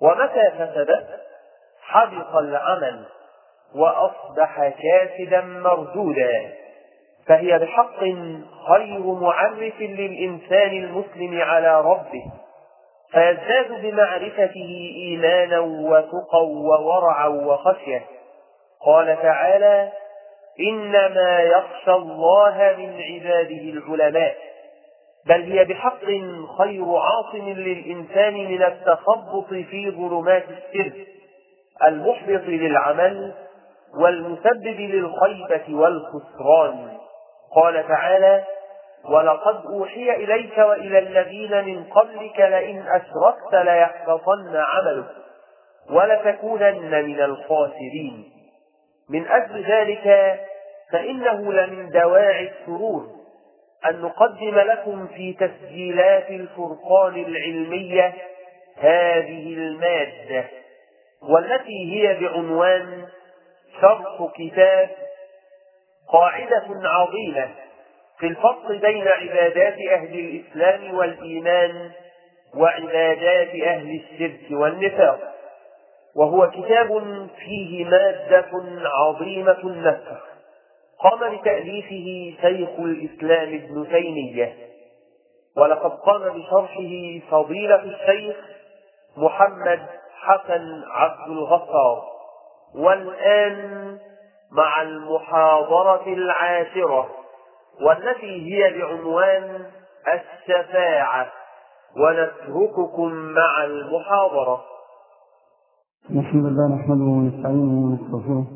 ومتى فسدت؟ حبط العمل وأصبح كاسدا مردودا. فهي بحق خير معرف للإنسان المسلم على ربه. فيزداد بمعرفته إيمانا وتقى وورعا وخشية. قال تعالى إنما يخشى الله من عباده العلماء. بل هي بحق خير عاصم للإنسان من التخبط في ظلمات السر المحبط للعمل والمسبب للخيبة والخسران. قال تعالى ولقد أوحي إليك وإلى الذين من قبلك لئن أشركت ليحبطن عملك ولتكونن من الخاسرين. من أجل ذلك فإنه لمن دواعي السرور. أن نقدم لكم في تسجيلات الفرقان العلمية هذه المادة والتي هي بعنوان شرح كتاب قاعدة عظيمة في الفصل بين عبادات أهل الإسلام والإيمان وعبادات أهل الشرك والنفاق. وهو كتاب فيه مادة عظيمة النفع قام بتأليفه شيخ الإسلام ابن تيمية. ولقد قام بشرحه فضيلة الشيخ محمد حسن عبد الغفار. والآن مع المحاضرة العاشرة والتي هي بعنوان الشفاعة. ونترككم مع المحاضرة. الحمد لله نحمده ونستعينه ونستغفره.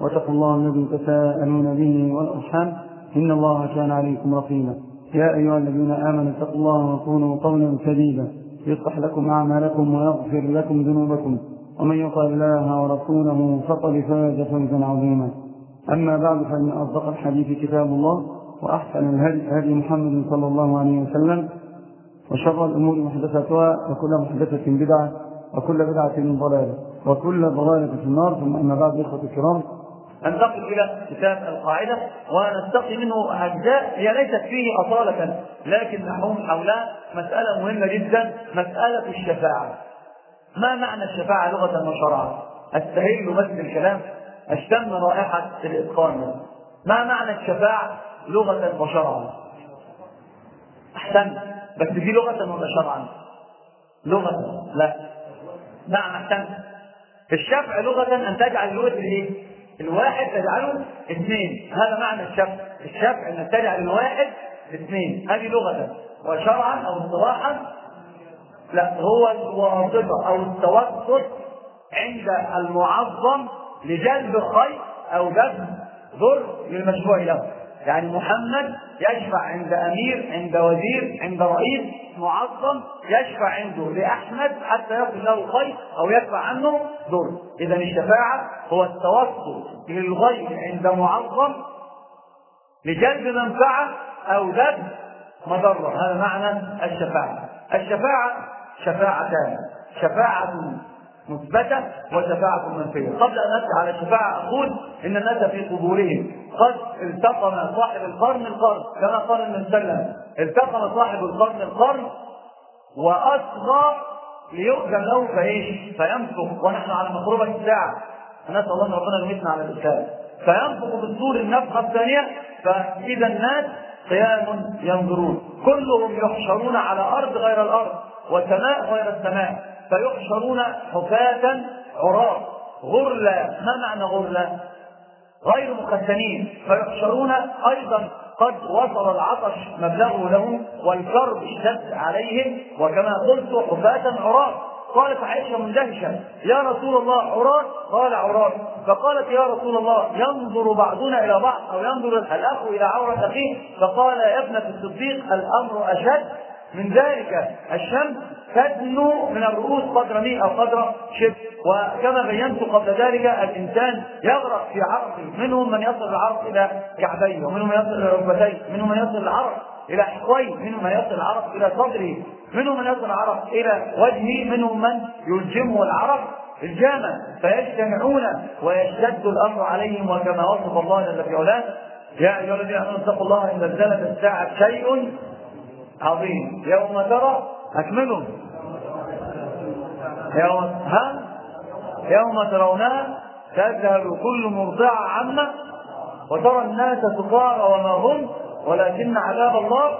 واتقوا الله الذي تساءلون به والأرحام. إن الله كان عليكم رقيبا. يا أيها الذين آمنوا اتقوا الله وقولوا قولا سديدا. يصلح لكم أعمالكم ويغفر لكم ذنوبكم. ومن يطع الله ورسوله فقد فاز فوزا عظيما. أما بعد فإن أصدق الحديث كتاب الله وأحسن الهدي هدي محمد صلى الله عليه وسلم. وشر الأمور محدثاتها وكل محدثة بدعة وكل بدعة ضلالة وكل ضلالة في النار. ثم أما بعد إخوة الكرام ننتقل إلى كتاب القاعدة ونستقي منه أجزاء هي ليست فيه أصالة لكن نحوم حولها مسألة مهمة جدا مسألة الشفاعة ما معنى الشفاعة لغة وشرعا؟ أستهل مثل الكلام أشتم رائحة الإتقان ما معنى الشفاعة لغة وشرعا؟ أحسن بس دي لغة ولا شرعا؟ لغة لا نعم احسنت الشفع لغة أن تجعل الوقت الايه؟ الواحد تجعله اثنين. هذا معنى الشفع الشفع أن تجعل الواحد اثنين. هذه لغة. وشرعا أو اصطلاحا؟ لا. هو الواسطة أو التوسط عند المعظم لجلب خير أو جلب ضر للمشروع له. يعني محمد يشفع عند أمير عند وزير عند رئيس معظم يشفع عنده لأحمد حتى يصل له خير أو يدفع عنه ضر اذا الشفاعة هو التوسل للغير عند معظم لجلب منفعة أو جلب مضرة. هذا معنى الشفاعة. الشفاعة شفاعتان. شفاعة مثبتة وشفاعة منفية قبل أن أتي على الشفاعة أقول إن الناس في قبورهم. قد التقم صاحب القرن القرن كما قال ابن سلم التقم صاحب القرن القرن وأصغى ليؤذن له فإيش؟ فينفخ. ونحن على مقربة الساعة. نسأل الله أن ربنا يميتنا على الإسلام فينفخ بالصور النفخة الثانية فإذا الناس قيام ينظرون. كلهم يحشرون على أرض غير الأرض وسماء غير السماء. فيحشرون حفاة عراة غرلا ما معنى غرلا غير مختنين فيحشرون أيضا قد وصل العطش مبلغه لهم والكرب اشتد عليهم وكما قلت حفاة عراة قالت عائشة مندهشة يا رسول الله عراة قال عراة فقالت يا رسول الله ينظر بعضنا إلى بعض أو ينظر الأخ إلى عورة أخيه؟ فقال يا ابنة الصديق الأمر أشد من ذلك. الشمس تدنو من الرؤوس قدر مئة أو قدر شبر وكما بينت قبل ذلك الإنسان يغرق في عرقه منهم من يصل العرق إلى كعبيه ومنهم من يصل إلى ركبتيه منهم من يصل العرق إلى حقويه منهم من يصل العرق إلى صدره منهم من يصل العرق إلى وجهه منهم من يلجمه العرق الجامع فيجتمعون ويشتد الأمر عليهم. وكما وصف الله جل في علاه يا أيها الذين آمنوا اتقوا الله إن زلزلة الساعة شيء عظيم. يوم ترى أكملوا يوم ها؟ يوم ترونها تذهل كل مرضعة عما وترى الناس سكارى وما هم ولكن عذاب الله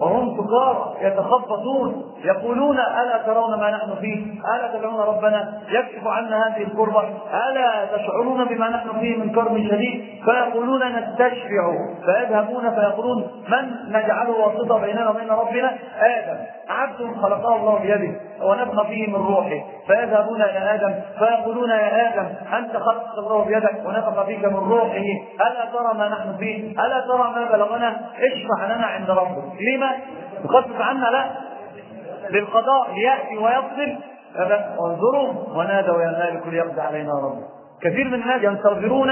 وهم سكارى يتخبطون. يقولون ألا ترون ما نحن فيه؟ ألا تدعون ربنا يكشف عنا هذه الكربة؟ ألا تشعرون بما نحن فيه من كرب شديد؟ فيقولون نستشفع فيذهبون فيقولون من نجعله واسطة بيننا وبين ربنا؟ آدم عبد خلقه الله بيده ونفخ فيه من روحه فيذهبون إلى آدم فيقولون يا آدم أنت خلقت الله بيدك ونفخ فيك من روحه ألا ترى ما نحن فيه؟ ألا ترى ما بلغنا؟ اشفع لنا عند ربك لما؟ يخفف عنا لا للقضاء ليأتي ويفصل وانظروا ونادوا يا مالك ليقضي علينا ربك كثير من الناس ينتظرون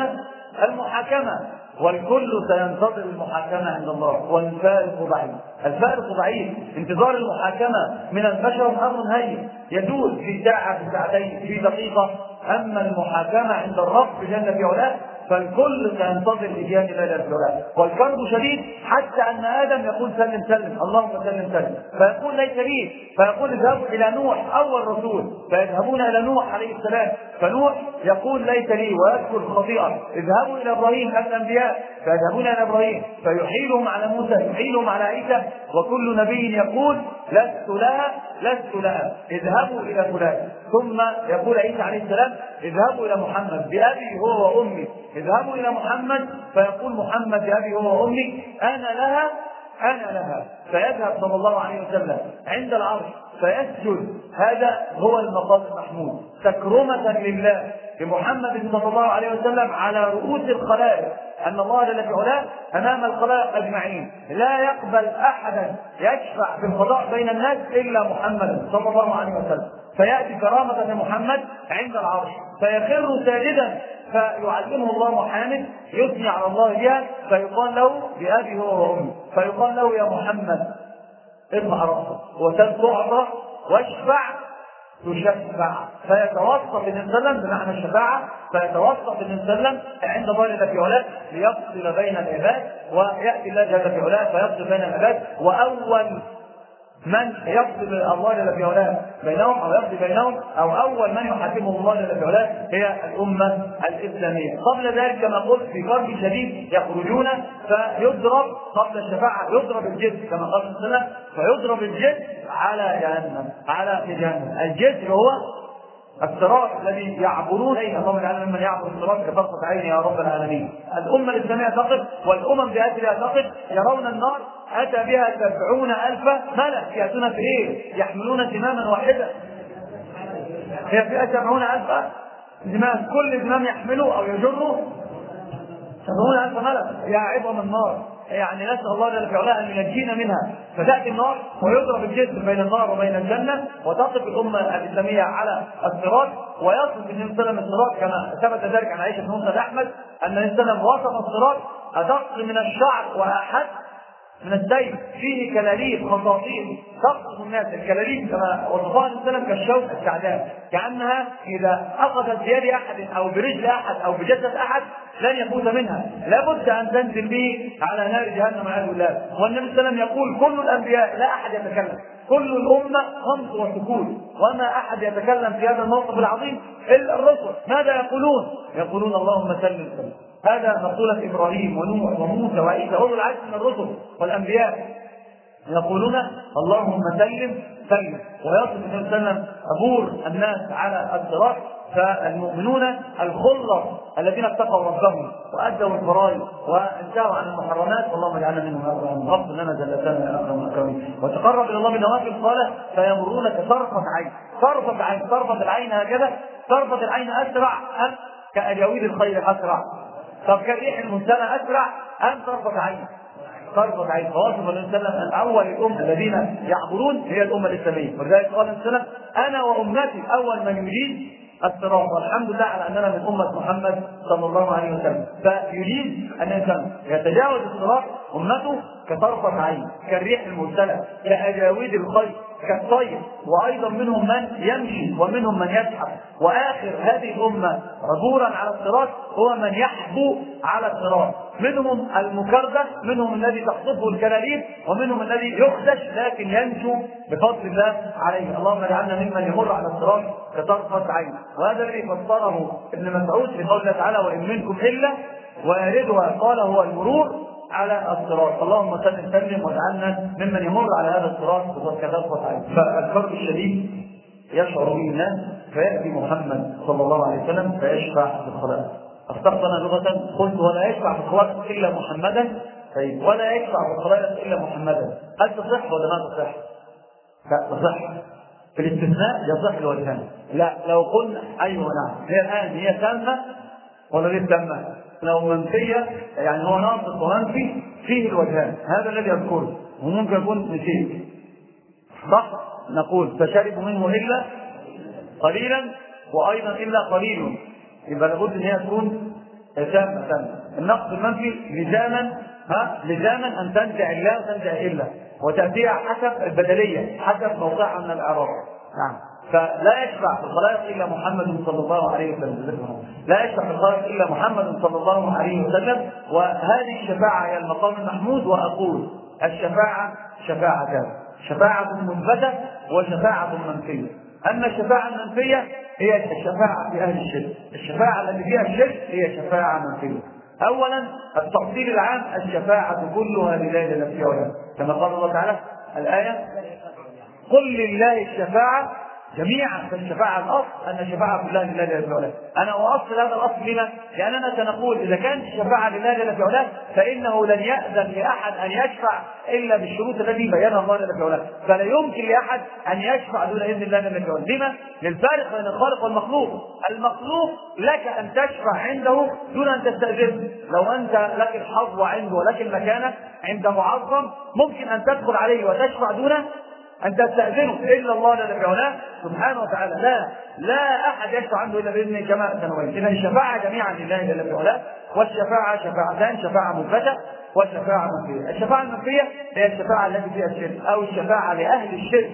المحاكمة والكل سينتظر المحاكمة عند الله. والفارق ضعيف. الفارق ضعيف. انتظار المحاكمة من البشر أمر هين. يدور في ساعة في ساعتين في دقيقة. أما المحاكمة عند الرب جل في علاه فالكل سينتظر جل في علاه والكرب شديد حتى أن آدم يقول سلم سلم. اللهم سلم سلم. فيقول ليس لي. فيقول اذهبوا إلى نوح أول رسول. فيذهبون إلى نوح عليه السلام. فنوح يقول ليس لي ويذكر الخطيئة اذهبوا إلى إبراهيم الأنبياء. فيذهبون إلى إبراهيم. فيحيلهم على موسى يحيلهم على عيسى. وكل نبي يقول لست لها لست لها. اذهبوا إلى فلان. ثم يقول عيسى عليه السلام اذهبوا إلى محمد بأبي هو وأمي. اذهبوا إلى محمد فيقول محمد بأبي هو وأمي أنا لها أنا لها. فيذهب صلى الله عليه وسلم عند العرش فيسجد. هذا هو المقام المحمود. تكرمة لله. بمحمد صلى الله عليه وسلم على رؤوس الخلائق. أن الله جل في علاه أمام الخلائق أجمعين. لا يقبل أحدا يشفع في القضاء بين الناس إلا محمد صلى الله عليه وسلم. فيأتي كرامة لمحمد عند العرش. فيخر ساجدا. فيعلمه الله محامد يثني على الله بها. فيقال له بأبي هو وأمي. فيقال له يا محمد ارفع رأسك وسل تعطى واشفع. تشفع فيتوسط النبي صلى الله عليه وسلم بمعنى الشفاعة فيتوسط النبي صلى الله عليه وسلم عند الله في علاه ليفصل بين العباد ويأتي الله جل في علاه فيفصل بين العباد وأول من يفصل الله جل في علاه بينهم أو يقضي بينهم أو أول من يحاكمهم الله جل في علاه هي الأمة الإسلامية، قبل ذلك كما قلت في كرب شديد يخرجون فيضرب قبل الشفاعة يضرب الجسر كما قال صلى فيضرب الجسر على جهنم على جهنم، الجسر هو الصراط الذي يعبرون اليه اللهم اجعلنا ممن يعبر الصراط كطرفة عين يا رب العالمين. الأمة الإسلامية تقف والأمم باسرها تقف يرون النار أتى بها سبعون ألف ملك يأتون في إيه؟ يحملون زماما واحدا. هي فيها سبعون ألف زمام كل زمام يحمله أو يجره سبعون ألف ملك يا عظم النار يعني نسأل الله جل في علاه أن ينجينا منها. فتأتي النار ويضرب الجسر بين النار وبين الجنة وتقف الأمة الإسلامية على الصراط ويصف النبي صلى الله عليه وسلم الصراط كما ثبت ذلك عن عائشة بن أحمد أن النبي صلى الله عليه وسلم وصف الصراط ادق من الشعر وأحد من السيف فيه كلاليب خطاطيف تقصف الناس. الكلاليب كما وصفها وسلم كالشوك السعدان كأنها إذا اخذت بيد أحد أو برجل أحد أو بجسد أحد لن يفوت منها. لابد أن تنزل به على نار جهنم والعياذ بالله والنبي صلى الله عليه وسلم يقول كل الأنبياء لا أحد يتكلم. كل الأمة خمس وسكوت وما أحد يتكلم في هذا الموقف العظيم إلا الرسل. ماذا يقولون؟ يقولون اللهم سلم سلم هذا مقولة إبراهيم ونوح وموسى وعيسى أولو العزم من الرسل والأنبياء. يقولون اللهم سلم سلم. ويصف النبي صلى الله عليه وسلم عبور الناس على الصراط. فالمؤمنون الخلص الذين اتقوا ربهم وأدوا الفرائض وانتهوا عن المحرمات. اللهم اجعلنا منهم رب. لنا جلتنا يا أكرم الأكرمين. وتقرب إلى الله بالنوافل قال فيمرون كطرفه عين طرفه عين طرفه العين هكذا. طرفه العين أسرع أم كأجاويد الخير أسرع. طب كالريح المنسنه أسرع؟ ام طرفه عين. طرفة عين. فواصف النبي صلى الله عليه وسلم أول الأمة الذين يعبرون هي الأمة الإسلامية. ولذلك قال النبي صلى الله عليه وسلم أنا وأمتي أول من يجيز الصراط. والحمد لله على أننا من أمة محمد صلى الله عليه وسلم. فيجيز أن الإنسان يتجاوز الصراط أمته كطرفة عين كالريح المرسلة كأجاويد الخير. كالطير وأيضا منهم من يمشي ومنهم من يزحف وآخر هذه الأمة عبورا على الصراط هو من يحبو على الصراط. منهم المكردة منهم الذي تخطفه الكلاليب ومنهم الذي يخدش لكن ينجو بفضل الله عليه. اللهم اجعلنا ممن يمر على الصراط كطرفة عين. وهذا الذي فسره ابن مسعود في قوله تعالى وإن منكم إلا واردها قال هو المرور. على الصراط. اللهم سلم سلم واجعلنا ممن يمر على هذا الصراط كطرفة عين فالكرب الشديد يشعر به الناس فيأتي محمد صلى الله عليه وسلم فيشفع في الصلاة. استخدم لغة قلت ولا يشفع في الخلائق إلا محمدا. طيب ولا يشفع في الخلائق إلا محمدا. هل تصح ولا ما تصح؟ لا تصح. في الاستثناء يصح الوجهان. لا لو قلنا أيوه نعم هي الآن هي تامه ولا غير تامه؟ لو منفيه يعني هو ناقص ومنفي فيه الوجهان. هذا الذي اذكره وممكن يكون نسيت صح؟ نقول فشربوا منه إلا قليلا وأيضا إلا قليل يبقى لابد إن هي تكون تامه تامه النقص المنفي لزاما ها؟ لزاما أن تنزع الله وتنزع إلا. وتأتيها حسب البدلية حسب موقعها من الاعراب نعم. فلا يشفع في الخلائق إلا محمد صلى الله عليه وسلم. لا يشفع في الخلائق إلا محمد صلى الله عليه وسلم. وهذه الشفاعة هي المقام المحمود وأقول الشفاعة شفاعتان. شفاعة مثبته وشفاعة منفية. أما الشفاعة المنفية هي الشفاعة في أهل الشرك. الشفاعة التي فيها الشرك هي شفاعة منفية. اولا التفصيل العام الشفاعة كلها لله علاه كما قال الله تعالى الآية قل لله الشفاعة جميعا فالشفاعة الأصل أن الشفاعة كلها لله جل في علاه أنا أؤصل هذا الأصل لما؟ لأننا سنقول إذا كانت الشفاعة لله جل في علاه فإنه لن يأذن لأحد أن يشفع إلا بالشروط التي بينها الله جل في علاه فلا يمكن لأحد أن يشفع دون إذن الله جل في علاه لما؟ للفارق بين الخالق والمخلوق. المخلوق لك أن تشفع عنده دون أن تستأذنه لو أنت لك الحظ عنده ولك المكانة عند معظم ممكن أن تدخل عليه وتشفع دونه أن تستأذنه. إلا الله جل وعلا سبحانه وتعالى. لا لا أحد يشفع عنده إلا بإذنه كما سنوين إذا الشفاعة جميعا لله جل وعلا والشفاعة شفاعتان شفاعة مثبتة وشفاعة منفية. الشفاعة المنفية هي الشفاعة التي فيها الشرك أو الشفاعة لأهل الشرك.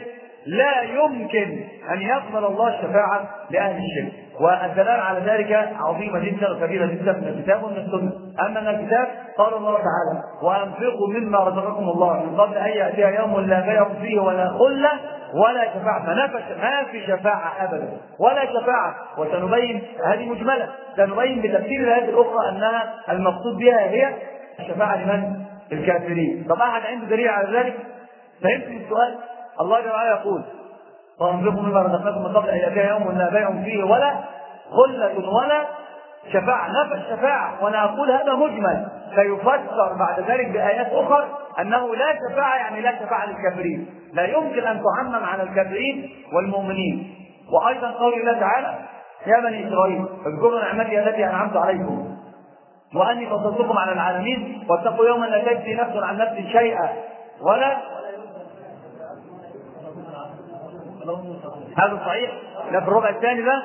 لا يمكن أن يقبل الله الشفاعة لأهل الشرك. والدلالة على ذلك عظيمة جدا وكبيرة جدا من الكتاب ومن السنة أما من الكتاب قال الله تعالى وأنفقوا مما رزقكم الله من قبل أن يأتي يوم لا بيع فيه ولا خلة ولا شفاعة. ما في شفاعة أبدا ولا شفاعة. وسنبين هذه مجملة. سنبين بتفسير الآيات الأخرى أنها المقصود بها هي الشفاعة لمن؟ الكافرين طب أحد عنده دليل على ذلك؟ فهمت السؤال؟ الله جل وعلا يقول وأنفقوا مما رزقناكم من قبل أن يأتي يوم لا بيع فيه ولا خلة ولا شفاعة. نفى الشفاعة. وأنا أقول هذا مجمل. سيفسر بعد ذلك بآيات أخرى أنه لا شفاعة يعني لا شفاعة للكافرين. لا يمكن أن تعمم على الكافرين والمؤمنين. وأيضا قول الله تعالى يا بني إسرائيل اذكروا نعمتي التي أنعمت عليكم وأني فضلتكم على العالمين واتقوا يوما لا تجزي نفس عن نفس شيئا. ولا هذا صحيح؟ لا في الربع الثاني ده؟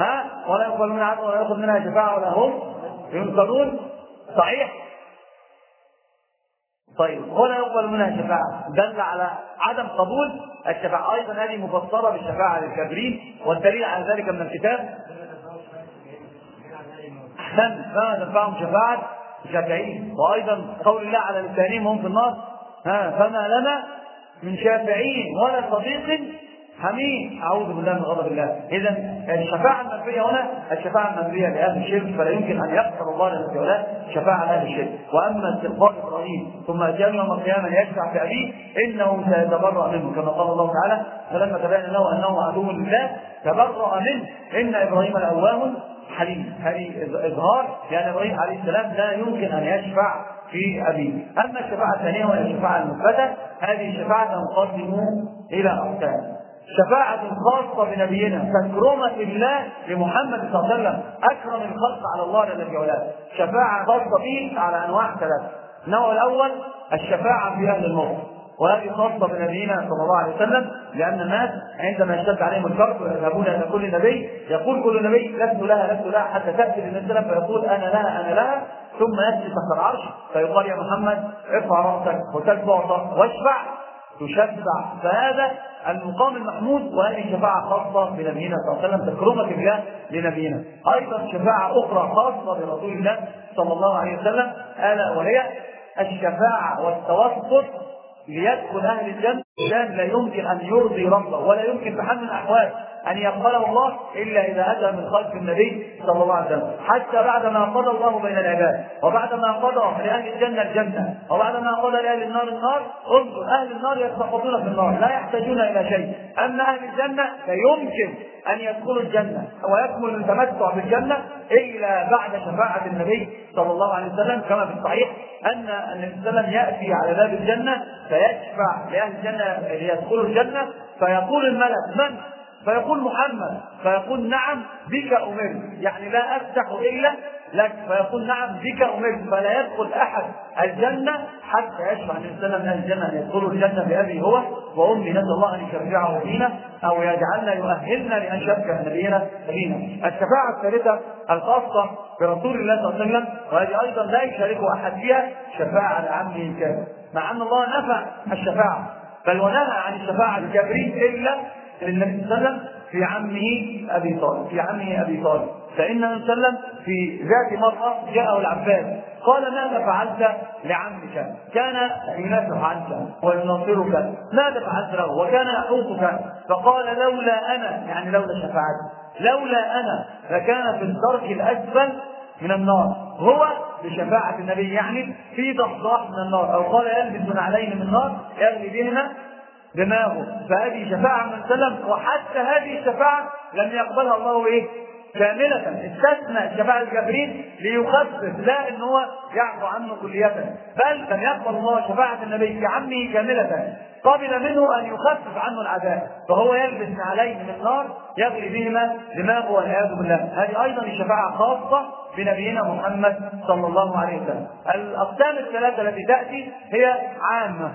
ها؟ ولا يقبل منها عدل ولا يأخذ منها شفاعة ولا هم ينقذون صحيح؟ طيب ولا يقبل منها شفاعة. دل على عدم قبول الشفاعة. أيضا هذه مفسرة بالشفاعة للكافرين والدليل على ذلك من الكتاب. أحسن. فما تنفعهم شفاعة الشافعين. وأيضا قول الله على لسانهم هم في النار. ها فما لنا من شافعين ولا صديق حميم. أعوذ بالله من غضب الله. اذا الشفاعه المنفيه هنا الشفاعة المنفية لأهل الشرك فلا يمكن أن يغفر الله للرجال شفاعة لاهل الشرك. وأما استغفار إبراهيم ثم اتيان يوم القيامة ليشفع في أبيه انه سيتبرأ منه. كما قال الله تعالى فلما تبين له أنه عدو لله تبرأ منه. إن إبراهيم لأواه حليم. هذه إظهار لأن إبراهيم عليه السلام لا يمكن أن يشفع في أبيه. أما الشفاعة الثانية وهي الشفاعة المثبته هذه الشفاعة تنقسم إلى أقسام. شفاعة خاصة بنبينا تكرمة الله لمحمد صلى الله عليه وسلم أكرم الخلق على الله جل وعلا. شفاعة خاصة به على أنواع ثلاثة. النوع الأول الشفاعة في أهل الموت. وهذه خاصة بنبينا صلى الله عليه وسلم لأن الناس عندما يشتد عليهم الكرب ويذهبون إلى كل نبي يقول كل نبي لست لها لست لها حتى تأتي للنبي فيقول أنا لها أنا لها ثم يأتي تحت العرش فيقال يا محمد ارفع رأسك تعطى واشفع. تشفع فهذا المقام المحمود وهذه شفاعة خاصة بنبينا صلى الله عليه وسلم تكرمة الله لنبينا. أيضا شفاعة أخرى خاصة برسول الله صلى الله عليه وسلم ألا وهي الشفاعة والتوسط ليدخل أهل الجنة الإنسان لا يمكن أن يرضي ربه ولا يمكن بحال من الأحوال أن يقبله الله إلا إذا أتى من خلف النبي صلى الله عليه وسلم. حتى بعدما قضى الله بين العباد وبعدما قضى لأهل الجنة الجنة وبعدما قضى لأهل النار النار انظر أهل النار يتسقطون في النار لا يحتاجون إلى شيء. أما أهل الجنة فيمكن أن يدخلوا الجنة ويكمل التمتع بالجنة إلا بعد شفاعة النبي صلى الله عليه وسلم. كما في الصحيح أن النبي صلى الله عليه وسلم يأتي على باب الجنة فيشفع لأهل الجنة ليدخلوا الجنة فيقول الملك من؟ فيقول محمد. فيقول نعم بك أمرت. يعني لا أفتح إلا لك. فيقول نعم بك أمرت. فلا يدخل أحد الجنة حتى يشفع الإنسان من الجنة أن يدخلوا الجنة بأبي هو وأمي. نسأل الله أن يشفعه فينا أو يجعلنا يؤهلنا لأن شفع نبينا فينا الشفاعة الثالثة الخاصة برسول الله صلى الله عليه وسلم وهذه أيضا لا يشاركه أحد فيها شفاعة لعمه الكافر. مع أن الله نفى الشفاعة. بل ونهى عن الشفاعة لجبريل إلا للنبي صلى الله عليه وسلم في عمه أبي طالب في عمه أبي طالب. فإن النبي صلى الله عليه وسلم في ذات مرة جاءه العباس قال ماذا فعلت لعمك؟ كان ينافح عنك ويناصرك. ماذا فعلت له؟ وكان يحوطك. فقال لولا أنا. يعني لولا شفاعتي. لولا أنا لكان في الدرك الأسفل من النار. هو بشفاعة النبي يعني في ضحضاح من النار أو قال يلبس نعلين من النار يغلي بهما دماغه فهذه شفاعة من سلم وحتى هذه الشفاعة لم يقبلها الله إيه؟ كاملة استثنى شفاعة جبريل ليخفف لا إن هو يعفو عنه كلية بل لم يقبل الله شفاعة النبي في عمه كاملة. قبل منه أن يخفف عنه العذاب فهو يلبس عليه من النار يغلي بهما دماغه والعياذ بالله. هذه أيضا شفاعة خاصة بنبينا محمد صلى الله عليه وسلم. الأقسام الثلاثة التي تأتي هي عامة.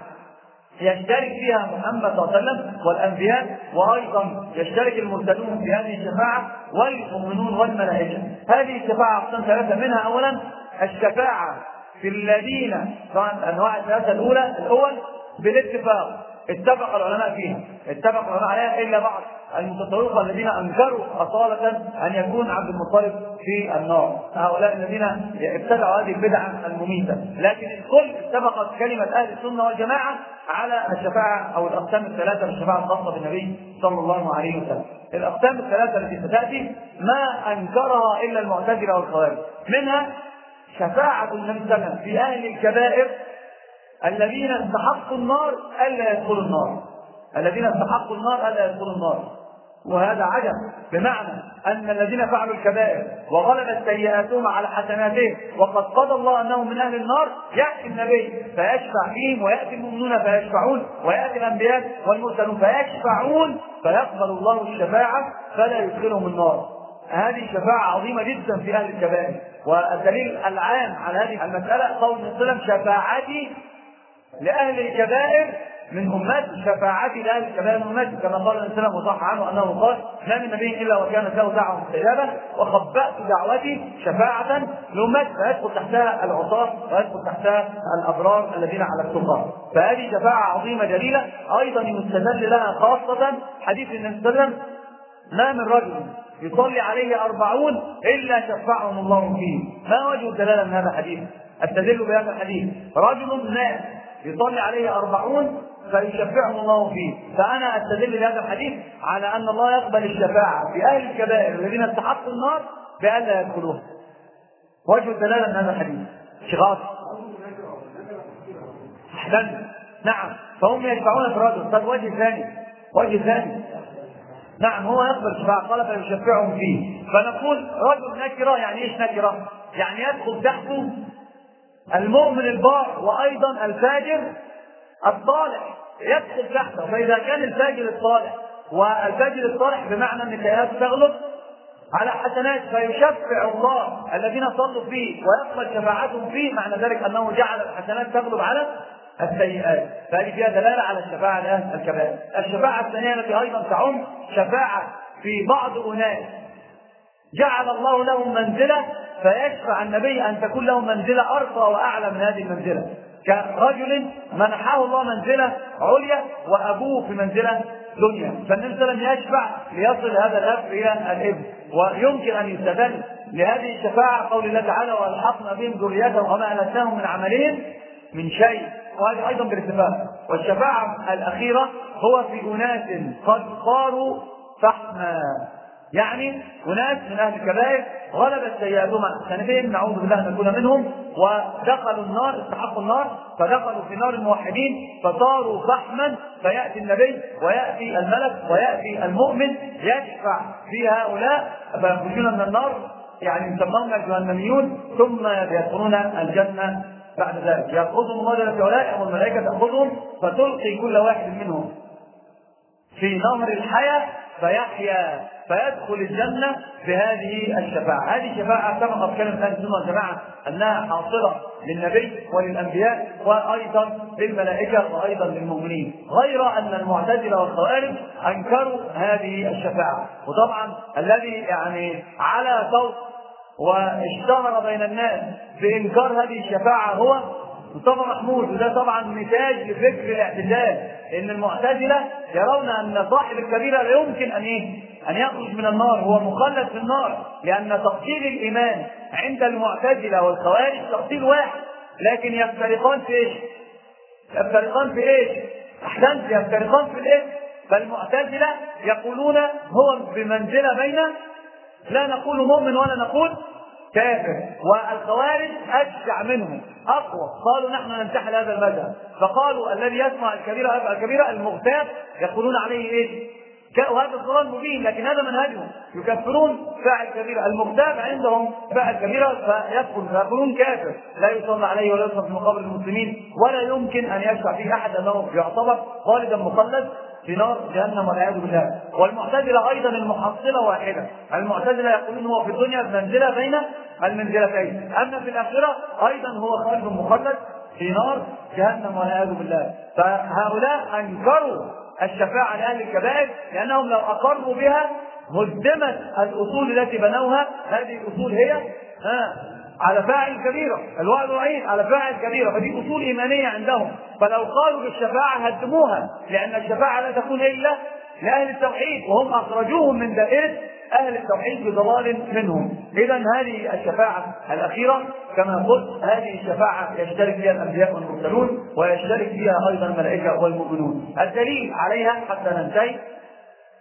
يشترك فيها محمد صلى الله عليه وسلم والأنبياء وأيضا يشترك المرسلون في هذه الشفاعة والمؤمنون والملائكة. هذه الشفاعة اقسام ثلاثة منها اولا الشفاعة في الذين طبعا أنواع الثلاثة الأولى الأول بالاتفاق اتفق العلماء فيها. اتفق العلماء عليها إلا بعض المتصوفه الذين أنكروا أصالة أن يكون عبد المطلب في النار. هؤلاء الذين ابتدعوا هذه البدعة المميتة. لكن الكل اتفقت كلمة أهل السنة والجماعة على الشفاعة أو الأقسام الثلاثة للشفاعة الخاصة بالنبي صلى الله عليه وسلم. الأقسام الثلاثة التي ستأتي ما أنكرها إلا المعتزلة والخوارج. منها شفاعة النبي صلى الله عليه وسلم في أهل الكبائر الذين استحقوا النار ألا يدخلوا النار. الذين استحقوا النار ألا يدخلوا النار. وهذا عجب. بمعنى أن الذين فعلوا الكبائر وغلبت سيئاتهم على حسناتهم وقد قضى الله أنهم من أهل النار يأتي النبي فيشفع فيهم ويأتي المؤمنون فيشفعون ويأتي الأنبياء والمرسلون فيشفعون فيقبل الله الشفاعة فلا يدخلهم النار. هذه شفاعة عظيمة جدا في أهل الكبائر. والدليل العام على هذه المسألة قول صلى الله عليه وسلم شفاعتي لأهل الكبائر من؟ أمتي شفاعتي لأهل الكبائر من؟ أمتي كما قال النبي صلى الله عليه وسلم عنه أنه قال ما من نبي إلا وكانت له دعوة مستجابة وخبأت دعوتي شفاعة لأمتي فيدخل تحتها العصاة ويدخل تحتها الأبرار الذين على التقى. فهذه شفاعة عظيمة جليلة أيضا يستدل لها خاصة حديث النبي صلى الله عليه وسلم ما من رجل يصلي عليه أربعون إلا شفعهم الله فيه. ما وجه الدلالة من هذا الحديث؟ أستدل بهذا الحديث رجل مات يصلي عليه أربعون فيشفعهم الله فيه. فأنا أستدل بهذا الحديث على أن الله يقبل الشفاعة في أهل الكبائر الذين استحقوا النار بألا يدخلوها وجه الدلالة من هذا الحديث. شغاف أحسن. نعم. فهم يشفعون في الرجل. طب وجه ثاني. وجه ثاني. نعم هو يقبل الشفاعة قال فيشفعهم فيه. فنقول رجل نكرة يعني إيش نكرة؟ يعني يدخل تحته المؤمن البار وأيضا الفاجر الصالح يدخل تحته. فإذا كان الفاجر الصالح والفاجر الصالح بمعنى أن السيئات تغلب على حسنات فيشفع الله الذين صلوا فيه ويقبل شفاعتهم فيه. معنى ذلك أنه جعل الحسنات تغلب على السيئات. فهذه فيها دلالة على الشفاعة لأهل الكبائر. الشفاعة الثانية التي أيضا تعم شفاعة في بعض أناس. جعل الله لهم منزلة فيشفع النبي أن تكون له منزلة أرقى وأعلى من هذه المنزلة. كرجل منحه الله منزلة عليا وأبوه في منزلة دنيا. فالنبي صلى الله عليه وسلم يشفع ليصل هذا الأب إلى الإبن. ويمكن أن يستدل لهذه الشفاعة قول الله تعالى وألحقنا بهم ذريتهم وما ألتناهم من عملهم من شيء وهذا أيضا بالاتفاق والشفاعة الأخيرة هو في أناس قد صاروا فحما. يعني أناس من أهل الكبائر غلبت سيئاتهم سنتين نعوذ بالله أن نكون منهم ودخلوا النار استحقوا النار فدخلوا في نار الموحدين فصاروا فحما فيأتي النبي ويأتي الملك ويأتي المؤمن يشفع في هؤلاء فيخرجون من النار يعني يسمون الجهنميون ثم يدخلون الجنة بعد ذلك. يأخذهم الله جل وعلا والملائكة تأخذهم فتلقي كل واحد منهم. في نهر الحياة فيحيا فيدخل الجنة بهذه الشفاعة. هذه الشفاعة قد كلمة أهل السنة والجماعة أنها حاصلة للنبي وللأنبياء وأيضا للملائكة وأيضا للمؤمنين غير أن المعتزلة والخوارج أنكروا هذه الشفاعة. وطبعا الذي يعني على صوت واشتهر بين الناس بإنكار هذه الشفاعة هو مصطفى محمود وده طبعا نتاج لفكر الاعتدال إن المعتزلة يرون أن صاحب الكبيرة لا يمكن أن إيه؟ أن يخرج من النار هو مخلد في النار لأن تفصيل الإيمان عند المعتزلة والخوارج تفصيل واحد لكن يفترقان في إيش؟ يفترقان في إيش؟ أحسنت يفترقان في الإيه؟ فالمعتزلة يقولون هو بمنزلة بين لا نقول مؤمن ولا نقول كافر والخوارج أشجع منهم. أقوى. قالوا نحن ننتحل هذا المذهب. فقالوا الذي يسمع الكبيرة يفعل الكبيرة المغتاب يقولون عليه إيه؟ وهذا الضلال مبين لكن هذا منهجهم. يكفرون فاعل كبيرة المغتاب عندهم فاعل كبيرة فيدخل فيقولون كافر. لا يصلى عليه ولا يصلى في مقابل المسلمين. ولا يمكن أن يشفع فيه أحد أنه يعتبر خالدا مخلد في نار جهنم والعياذ بالله. والمعتزلة أيضا المحصلة واحدة. المعتزلة يقولون هو في الدنيا بمنزله بين المنزلتين. أما في الآخرة أيضا هو خالد مخلد في نار جهنم والعياذ بالله. فهؤلاء أنكروا الشفاعة لأهل الكبائر لأنهم لو أقروا بها هدمت الأصول التي بنوها. هذه الأصول هي ها على فاعل كبيرة. الوعد الوعيد على فاعل كبيرة. فدي أصول إيمانية عندهم. فلو قالوا بالشفاعة هدموها. لأن الشفاعة لا تكون إلا لأهل التوحيد. وهم أخرجوهم من دائرة أهل التوحيد بضلال منهم. إذا هذه الشفاعة الأخيرة كما قلت هذه الشفاعة يشترك فيها الأنبياء والمرسلون ويشترك فيها أيضا الملائكة والمؤمنون. الدليل عليها حتى ننتهي.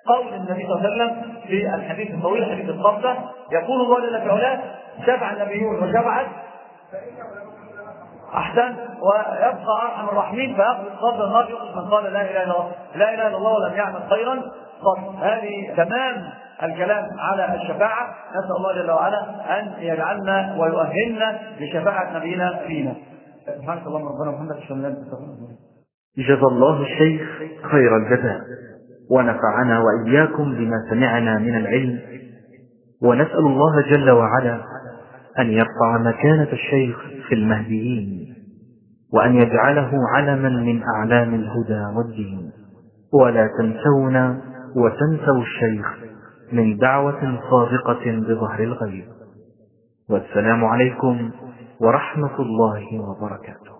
قول النبي صلى الله عليه وسلم في الحديث الطويل حديث القبضة يقول الله جل وعلا شفع النبيون وشفعت أحسن ويبقى أرحم الراحمين فيأخذ قبض النار من قال لا إله إلا الله لا إله إلا الله ولم يعمل خيرا. قط هذه تمام الكلام على الشفاعة. نسأل الله جل وعلا أن يجعلنا ويؤهلنا لشفاعة نبينا فينا. سبحانك اللهم ربنا وبحمدك أشهد أن لا إله إلا أنت جزا الله الشيخ خير الجزاء. ونفعنا وإياكم بما سمعنا من العلم. ونسأل الله جل وعلا أن يرفع مكانة الشيخ في المهديين وأن يجعله علما من أعلام الهدى والدين. ولا تنسونا وتنسوا الشيخ من دعوة صادقة بظهر الغيب. والسلام عليكم ورحمة الله وبركاته.